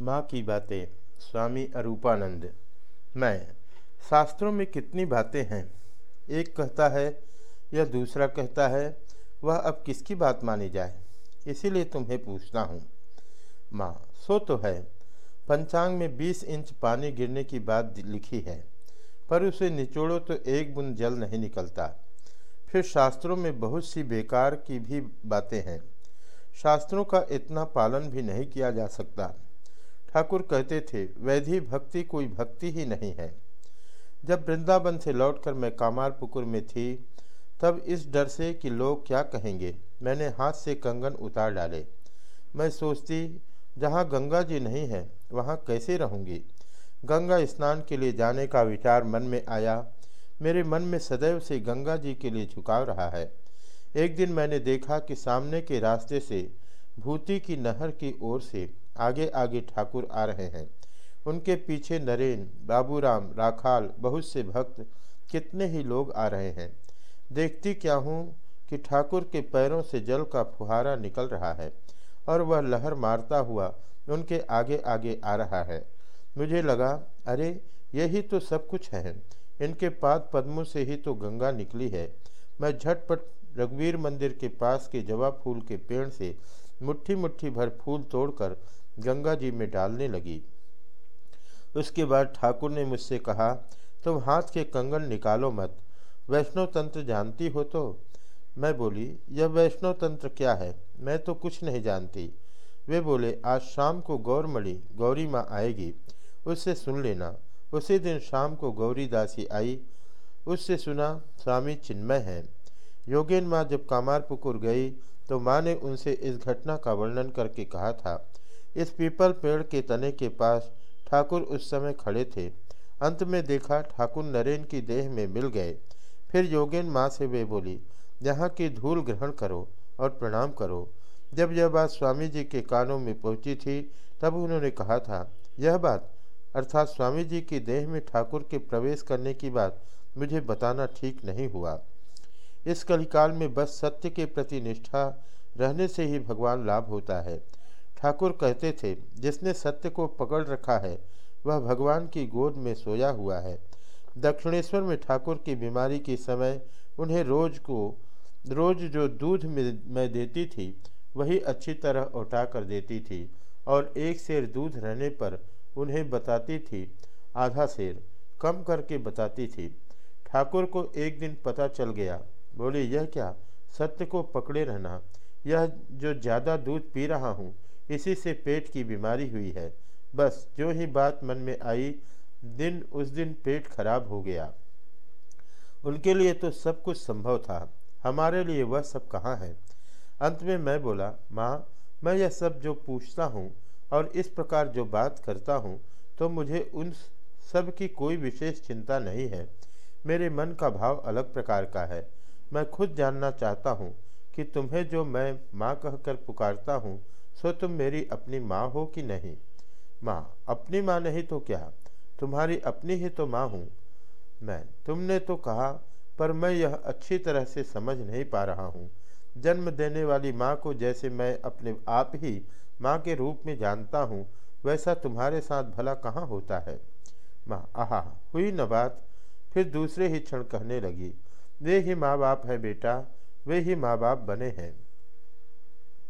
माँ की बातें, स्वामी अरूपानंद। मैं, शास्त्रों में कितनी बातें हैं? एक कहता है या दूसरा कहता है, वह अब किसकी बात मानी जाए? इसीलिए तुम्हें पूछता हूँ। माँ, सो तो है, पंचांग में 20 इंच पानी गिरने की बात लिखी है, पर उसे निचोड़ो तो एक बूंद जल नहीं निकलता। फिर शास्त्रों में बहुत सी बेकार की भी बातें हैं। शास्त्रों का इतना पालन भी नहीं किया जा सकता। ठाकुर कहते थे, वैधि भक्ति कोई भक्ति ही नहीं है। जब वृंदावन से लौटकर मैं कामार पुकुर में थी, तब इस डर से कि लोग क्या कहेंगे, मैंने हाथ से कंगन उतार डाले। मैं सोचती, जहाँ गंगा जी नहीं है, वहाँ कैसे रहूँगी? गंगा स्नान के लिए जाने का विचार मन में आया। मेरे मन में सदैव से गंगा जी के लिए झुकाव रहा है। एक दिन मैंने देखा कि सामने के रास्ते से, भूति की नहर की ओर से आगे आगे ठाकुर आ रहे हैं। उनके पीछे नरेन, बाबूराम, राखाल, बहुत से भक्त, कितने ही लोग आ रहे हैं। देखती क्या हूँ कि ठाकुर के पैरों से जल का फुहारा निकल रहा है और वह लहर मारता हुआ उनके आगे आगे आ रहा है। मुझे लगा, अरे, यही तो सब कुछ है। इनके पाद पद्मों से ही तो गंगा निकली है। मैं झटपट रघुवीर मंदिर के पास के जवा फूल के पेड़ से मुट्ठी मुट्ठी भर फूल तोड़कर गंगा जी में डालने लगी। उसके बाद ठाकुर ने मुझसे कहा, तुम हाथ के कंगन निकालो मत। वैष्णव तंत्र जानती हो तो? मैं बोली, यह वैष्णव तंत्र क्या है? मैं तो कुछ नहीं जानती। वे बोले, आज शाम को गौरमणि, गौरी माँ आएगी। उससे सुन लेना। उसी दिन शाम को गौरी दासी आई। उससे सुना, स्वामी चिन्मय है। योगेन माँ जब कामार पुकुर गई तो माँ ने उनसे इस घटना का वर्णन करके कहा था। इस पीपल पेड़ के तने के पास ठाकुर उस समय खड़े थे। अंत में देखा ठाकुर नरेन की देह में मिल गए। फिर योगेन माँ से वे बोली, यहाँ की धूल ग्रहण करो और प्रणाम करो। जब यह बात स्वामी जी के कानों में पहुँची थी, तब उन्होंने कहा था, यह बात, अर्थात स्वामी जी की देह में ठाकुर के प्रवेश करने की बात मुझे बताना ठीक नहीं हुआ। इस कलिकाल में बस सत्य के प्रति निष्ठा रहने से ही भगवान लाभ होता है। ठाकुर कहते थे, जिसने सत्य को पकड़ रखा है, वह भगवान की गोद में सोया हुआ है। दक्षिणेश्वर में ठाकुर की बीमारी के समय उन्हें रोज को, रोज जो दूध मैं देती थी, वही अच्छी तरह उठा कर देती थी और एक शेर दूध रहने पर उन्हें बताती थी, आधा शेर कम करके बताती थी। ठाकुर को एक दिन पता चल गया बोले, यह क्या? सत्य को पकड़े रहना। यह जो ज़्यादा दूध पी रहा हूँ, इसी से पेट की बीमारी हुई है। बस, जो ही बात मन में आई, दिन, उस दिन पेट खराब हो गया। उनके लिए तो सब कुछ संभव था। हमारे लिए वह सब कहाँ है? अंत में मैं बोला, माँ, मैं यह सब जो पूछता हूँ और इस प्रकार जो बात करता हूँ तो मुझे उन सब की कोई विशेष चिंता नहीं है। मेरे मन का भाव अलग प्रकार का है। मैं खुद जानना चाहता हूँ कि तुम्हें जो मैं माँ कहकर पुकारता हूँ, सो तुम मेरी अपनी माँ हो कि नहीं? माँ, अपनी माँ नहीं तो क्या? तुम्हारी अपनी ही तो माँ हूँ। मैं, तुमने तो कहा, पर मैं यह अच्छी तरह से समझ नहीं पा रहा हूँ। जन्म देने वाली माँ को जैसे मैं अपने आप ही माँ के रूप में जानता हूँ, वैसा तुम्हारे साथ भला कहाँ होता है? माँ, आहा, हुई न बात। फिर दूसरे ही क्षण कहने लगी वे ही माँ बाप है बेटा वे ही माँ बाप बने हैं।